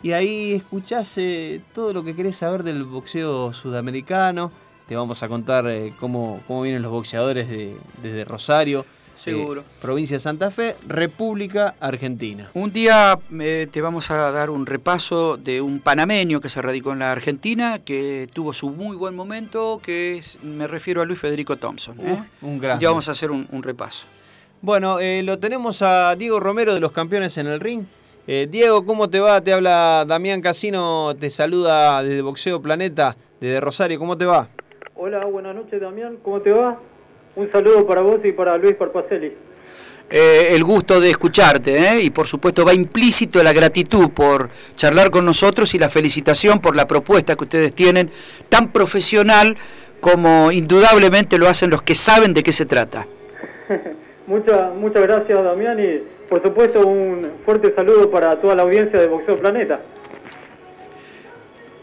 y ahí escuchás eh, todo lo que querés saber del boxeo sudamericano. Te vamos a contar eh, cómo, cómo vienen los boxeadores desde Rosario Seguro. provincia de Santa Fe, República Argentina. Un día eh, te vamos a dar un repaso de un panameño que se radicó en la Argentina, que tuvo su muy buen momento, que me refiero a Luis Federico Thompson. ¿eh? un gran. Ya vamos a hacer un, repaso. Bueno, eh, lo tenemos a Diego Romero de los campeones en el ring. Diego, ¿cómo te va? Te habla Damián Casino, te saluda desde Boxeo Planeta, desde Rosario, ¿cómo te va? Hola, buenas noches Damián, ¿cómo te va? Un saludo para vos y para Luis Parpacelli. Eh, el gusto de escucharte ¿eh? y por supuesto va implícito la gratitud por charlar con nosotros y la felicitación por la propuesta que ustedes tienen tan profesional como indudablemente lo hacen los que saben de qué se trata. muchas muchas gracias Damián y por supuesto un fuerte saludo para toda la audiencia de Boxeo Planeta.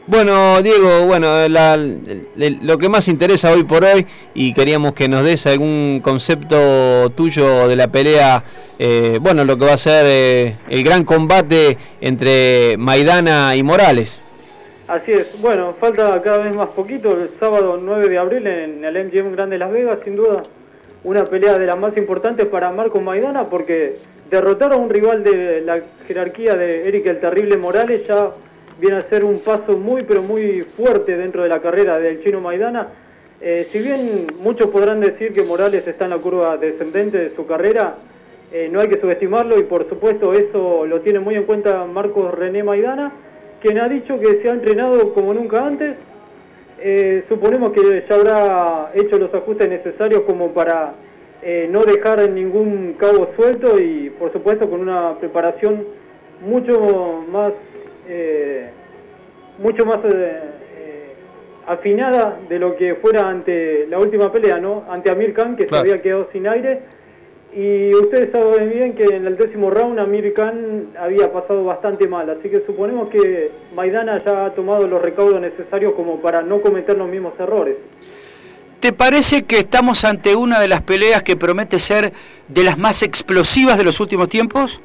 Bueno, Diego, bueno, lo que más interesa hoy por hoy y queríamos que nos des algún concepto tuyo de la pelea, eh, bueno, lo que va a ser eh, el gran combate entre Maidana y Morales. Así es, bueno, falta cada vez más poquito, el sábado 9 de abril en el MGM Grande Las Vegas, sin duda, una pelea de las más importantes para Marco Maidana porque derrotar a un rival de la jerarquía de Eric el Terrible Morales ya viene a ser un paso muy pero muy fuerte dentro de la carrera del chino Maidana. Eh, si bien muchos podrán decir que Morales está en la curva descendente de su carrera, eh, no hay que subestimarlo y por supuesto eso lo tiene muy en cuenta Marcos René Maidana, quien ha dicho que se ha entrenado como nunca antes. Eh, suponemos que ya habrá hecho los ajustes necesarios como para no dejar ningún cabo suelto y por supuesto con una preparación mucho más eh, mucho más eh, eh, afinada de lo que fuera ante la última pelea, ¿no? Ante Amir Khan, que se había quedado sin aire. Y ustedes saben bien que en el décimo round Amir Khan había pasado bastante mal, así que suponemos que Maidana ya ha tomado los recaudos necesarios como para no cometer los mismos errores. ¿Te parece que estamos ante una de las peleas que promete ser de las más explosivas de los últimos tiempos?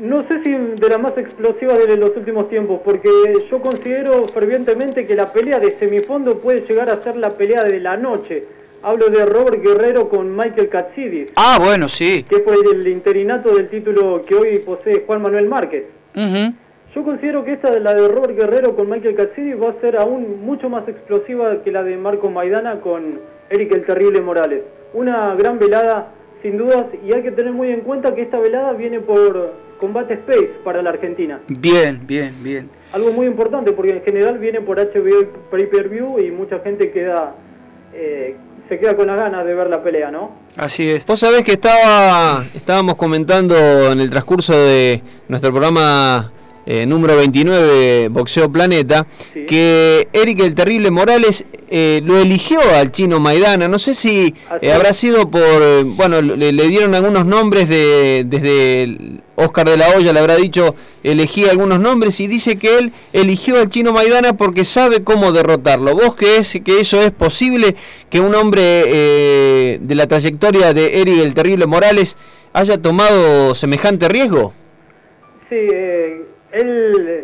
No sé si de la más explosiva de los últimos tiempos, porque yo considero fervientemente que la pelea de semifondo puede llegar a ser la pelea de la noche. Hablo de Robert Guerrero con Michael Katsidis. Ah, bueno, sí. Que fue el interinato del título que hoy posee Juan Manuel Márquez. Yo considero que esta, la de Robert Guerrero con Michael Katsidis, va a ser aún mucho más explosiva que la de Marco Maidana con Eric el Terrible Morales. Una gran velada sin dudas, y hay que tener muy en cuenta que esta velada viene por Combate Space para la Argentina. Bien, bien, bien. Algo muy importante porque en general viene por HBO Pay Per View y mucha gente queda eh, se queda con las ganas de ver la pelea, ¿no? Así es. Vos sabés que estaba estábamos comentando en el transcurso de nuestro programa eh, número 29, Boxeo Planeta, que Eric el Terrible Morales eh, lo eligió al chino Maidana. No sé si eh, habrá sido por. Bueno, le, dieron algunos nombres de, desde Oscar de la Hoya, le habrá dicho, elegí algunos nombres y dice que él eligió al chino Maidana porque sabe cómo derrotarlo. ¿Vos crees que eso es posible? Que un hombre de la trayectoria de Eric el Terrible Morales haya tomado semejante riesgo? Sí, él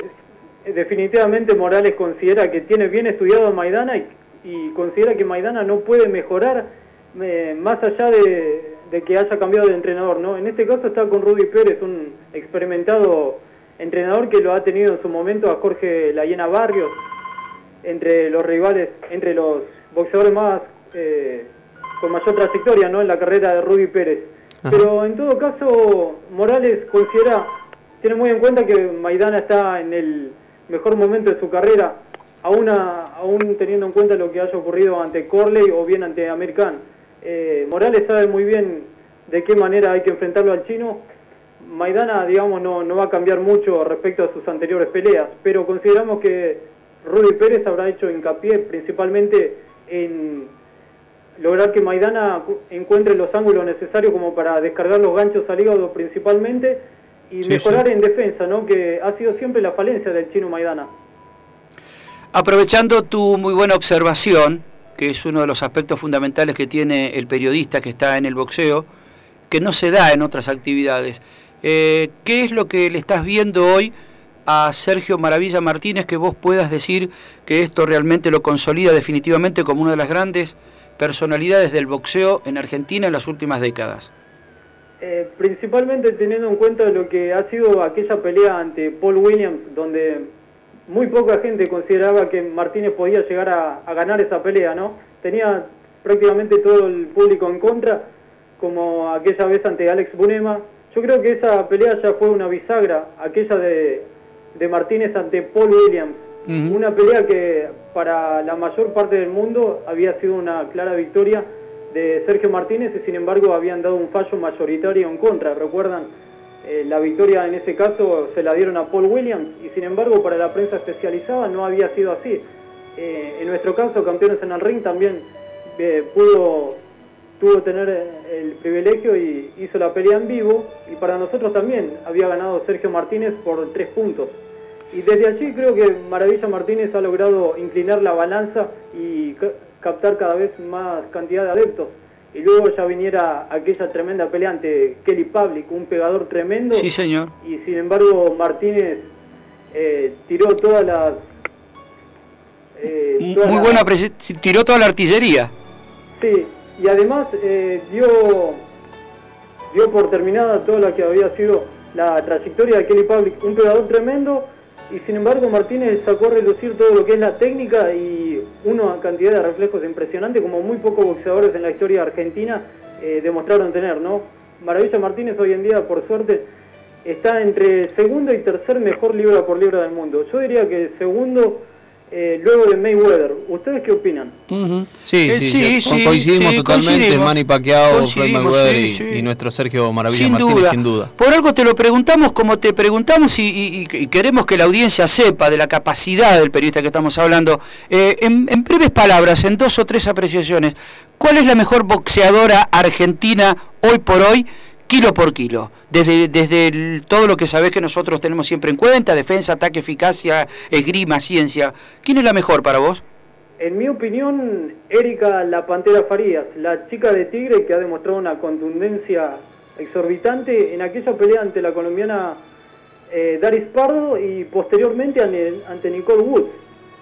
eh, definitivamente Morales considera que tiene bien estudiado a Maidana y, considera que Maidana no puede mejorar eh, más allá de, que haya cambiado de entrenador. ¿no? En este caso está con Rudy Pérez, un experimentado entrenador que lo ha tenido en su momento a Jorge Layena Barrios, entre los rivales, entre los boxeadores más eh, con mayor trayectoria ¿no? en la carrera de Rudy Pérez. Pero en todo caso, Morales considera tiene muy en cuenta que Maidana está en el mejor momento de su carrera, aún, aún teniendo en cuenta lo que haya ocurrido ante Corley o bien ante American. Eh, Morales sabe muy bien de qué manera hay que enfrentarlo al chino. Maidana, digamos, no, no va a cambiar mucho respecto a sus anteriores peleas, pero consideramos que Rudy Pérez habrá hecho hincapié principalmente en lograr que Maidana encuentre los ángulos necesarios como para descargar los ganchos al hígado principalmente y mejorar en defensa, ¿no? que ha sido siempre la falencia del chino Maidana. Aprovechando tu muy buena observación, que es uno de los aspectos fundamentales que tiene el periodista que está en el boxeo, que no se da en otras actividades. Eh, ¿Qué es lo que le estás viendo hoy a Sergio Maravilla Martínez que vos puedas decir que esto realmente lo consolida definitivamente como una de las grandes personalidades del boxeo en Argentina en las últimas décadas? Eh, principalmente teniendo en cuenta lo que ha sido aquella pelea ante Paul Williams, donde muy poca gente consideraba que Martínez podía llegar a, ganar esa pelea, ¿no? Tenía prácticamente todo el público en contra, como aquella vez ante Alex Bunema. Yo creo que esa pelea ya fue una bisagra, aquella de, Martínez ante Paul Williams. Una pelea que para la mayor parte del mundo había sido una clara victoria de Sergio Martínez y sin embargo habían dado un fallo mayoritario en contra. ¿Recuerdan? Eh, la victoria en ese caso se la dieron a Paul Williams y sin embargo para la prensa especializada no había sido así. Eh, en nuestro caso, campeones en el ring también eh, pudo tuvo tener el privilegio y hizo la pelea en vivo y para nosotros también había ganado Sergio Martínez por tres puntos. Y desde allí creo que Maravilla Martínez ha logrado inclinar la balanza y captar cada vez más cantidad de adeptos. Y luego ya viniera aquella tremenda pelea ante Kelly Public, un pegador tremendo. Sí, señor. Y sin embargo, Martínez eh, tiró todas las. Eh, Muy buena, tiró toda la artillería. Sí, y además eh, dio, dio por terminada toda la que había sido la trayectoria de Kelly Public, un pegador tremendo y sin embargo Martínez sacó a relucir todo lo que es la técnica y una cantidad de reflejos impresionante como muy pocos boxeadores en la historia argentina eh, demostraron tener, ¿no? Maravilla Martínez hoy en día, por suerte, está entre segundo y tercer mejor libra por libra del mundo. Yo diría que segundo eh, luego de Mayweather. ¿Ustedes qué opinan? sí, eh, sí, sí, coincidimos totalmente, Manny Pacquiao, Floyd Mayweather y, nuestro Sergio Maravilla sin Martínez, duda. sin duda. Por algo te lo preguntamos como te preguntamos y, queremos que la audiencia sepa de la capacidad del periodista que estamos hablando. Eh, en, en breves palabras, en dos o tres apreciaciones, ¿cuál es la mejor boxeadora argentina hoy por hoy kilo por kilo, desde, desde todo lo que sabés que nosotros tenemos siempre en cuenta, defensa, ataque, eficacia, esgrima, ciencia. ¿Quién es la mejor para vos? En mi opinión, Erika La Pantera Farías, la chica de Tigre que ha demostrado una contundencia exorbitante en aquella pelea ante la colombiana eh, Daris Pardo y posteriormente ante, Nicole Woods,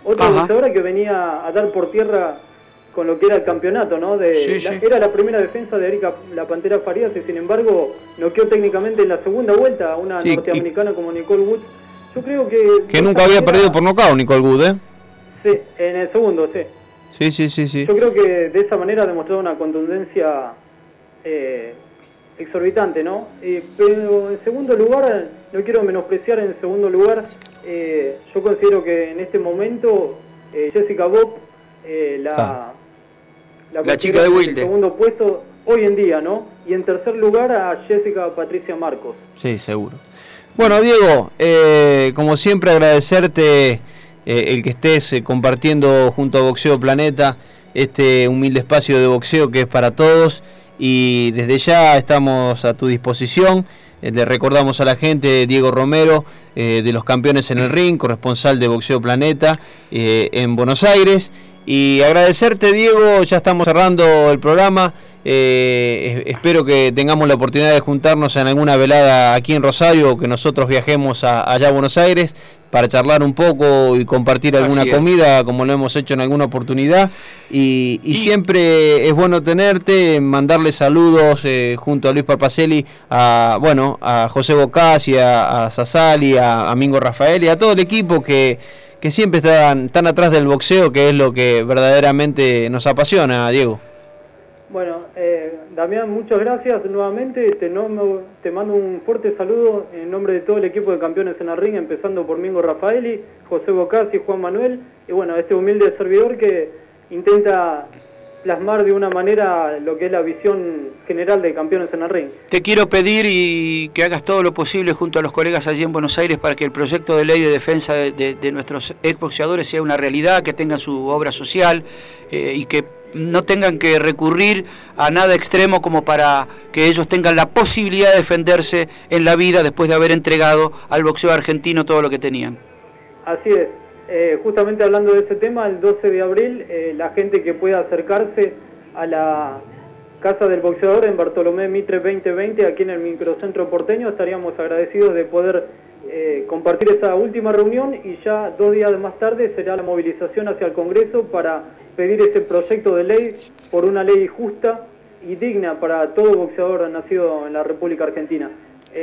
otra boxeadora que venía a dar por tierra con lo que era el campeonato, ¿no? De, Era la primera defensa de Erika La Pantera Farías y sin embargo noqueó técnicamente en la segunda vuelta a una norteamericana como Nicole Wood. Yo creo que... Que nunca había perdido por nocaut Nicole Wood, ¿eh? Sí, en el segundo, sí. Sí, sí, sí, sí. Yo creo que de esa manera ha demostrado una contundencia eh, exorbitante, ¿no? Eh, pero en segundo lugar, no quiero menospreciar en segundo lugar, eh, yo considero que en este momento eh, Jessica Bob, la, la, chica de Wilde. En segundo puesto hoy en día, ¿no? Y en tercer lugar a Jessica Patricia Marcos. Sí, seguro. Bueno, Diego, como siempre agradecerte el que estés compartiendo junto a Boxeo Planeta este humilde espacio de boxeo que es para todos y desde ya estamos a tu disposición. Eh, le recordamos a la gente Diego Romero, eh, de los campeones en el ring, corresponsal de Boxeo Planeta eh, en Buenos Aires. Y agradecerte, Diego, ya estamos cerrando el programa. espero que tengamos la oportunidad de juntarnos en alguna velada aquí en Rosario o que nosotros viajemos allá a Buenos Aires para charlar un poco y compartir alguna comida, como lo hemos hecho en alguna oportunidad. Y, siempre es bueno tenerte, mandarle saludos eh, junto a Luis Papacelli, a, bueno, a José Bocasi, a, a Sasali, a, Mingo Rafael y a todo el equipo que, que siempre están, tan atrás del boxeo, que es lo que verdaderamente nos apasiona, Diego. Bueno, eh, Damián, muchas gracias nuevamente. Te, te mando un fuerte saludo en nombre de todo el equipo de campeones en el ring, empezando por Mingo Rafaeli, José Bocasi, Juan Manuel, y bueno, este humilde servidor que intenta plasmar de una manera lo que es la visión general de campeones en el ring. Te quiero pedir y que hagas todo lo posible junto a los colegas allí en Buenos Aires para que el proyecto de ley de defensa de, nuestros exboxeadores sea una realidad, que tengan su obra social eh, y que no tengan que recurrir a nada extremo como para que ellos tengan la posibilidad de defenderse en la vida después de haber entregado al boxeo argentino todo lo que tenían. Así es. Eh, justamente hablando de ese tema, el 12 de abril, eh, la gente que pueda acercarse a la Casa del Boxeador en Bartolomé Mitre 2020, aquí en el microcentro porteño, estaríamos agradecidos de poder eh, compartir esa última reunión y ya dos días más tarde será la movilización hacia el Congreso para pedir ese proyecto de ley por una ley justa y digna para todo boxeador nacido en la República Argentina.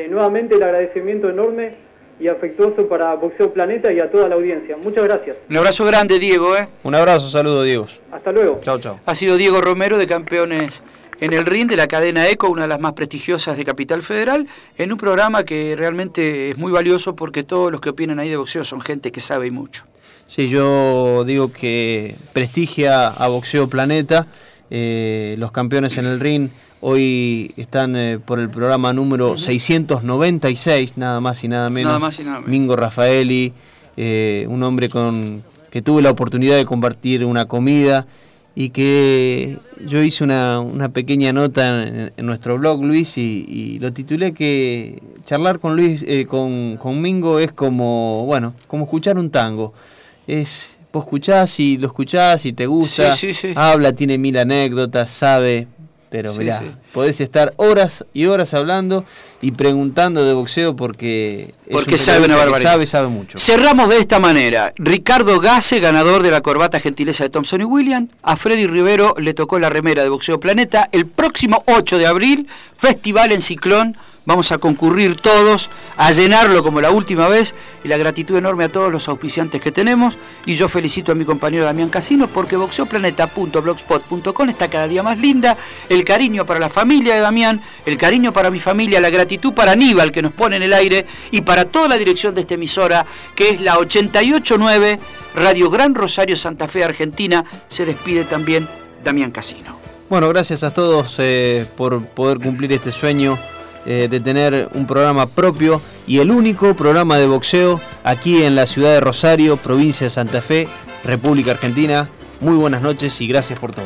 Nuevamente el agradecimiento enorme y afectuoso para Boxeo Planeta y a toda la audiencia. Muchas gracias. Un abrazo grande, Diego. ¿eh? Un abrazo, saludo, Diego. Hasta luego. Chao, chao. Ha sido Diego Romero de Campeones en el RIN de la cadena ECO, una de las más prestigiosas de Capital Federal, en un programa que realmente es muy valioso porque todos los que opinan ahí de boxeo son gente que sabe mucho. Sí, yo digo que prestigia a Boxeo Planeta. Eh, los campeones en el ring hoy están eh, por el programa número 696, nada más y nada menos. Nada más y nada menos. Mingo Rafaeli, eh, un hombre con que tuve la oportunidad de compartir una comida y que yo hice una, pequeña nota en, nuestro blog, Luis, y, lo titulé que charlar con Luis, con, con Mingo es como, bueno, como escuchar un tango es vos escuchás y lo escuchás y te gusta, habla, tiene mil anécdotas, sabe, pero mirá, podés estar horas y horas hablando y preguntando de boxeo porque, porque sabe una barbaridad. Sabe, sabe mucho. Cerramos de esta manera. Ricardo Gase, ganador de la corbata gentileza de Thompson y William. A Freddy Rivero le tocó la remera de Boxeo Planeta. El próximo 8 de abril, festival en Ciclón Vamos a concurrir todos a llenarlo como la última vez y la gratitud enorme a todos los auspiciantes que tenemos. Y yo felicito a mi compañero Damián Casino porque boxeoplaneta.blogspot.com está cada día más linda, el cariño para la familia de Damián, el cariño para mi familia, la gratitud para Aníbal que nos pone en el aire y para toda la dirección de esta emisora que es la 889 Radio Gran Rosario Santa Fe Argentina, se despide también Damián Casino. Bueno, gracias a todos eh, por poder cumplir este sueño eh, de tener un programa propio y el único programa de boxeo aquí en la ciudad de Rosario, provincia de Santa Fe, República Argentina. Muy buenas noches y gracias por todo.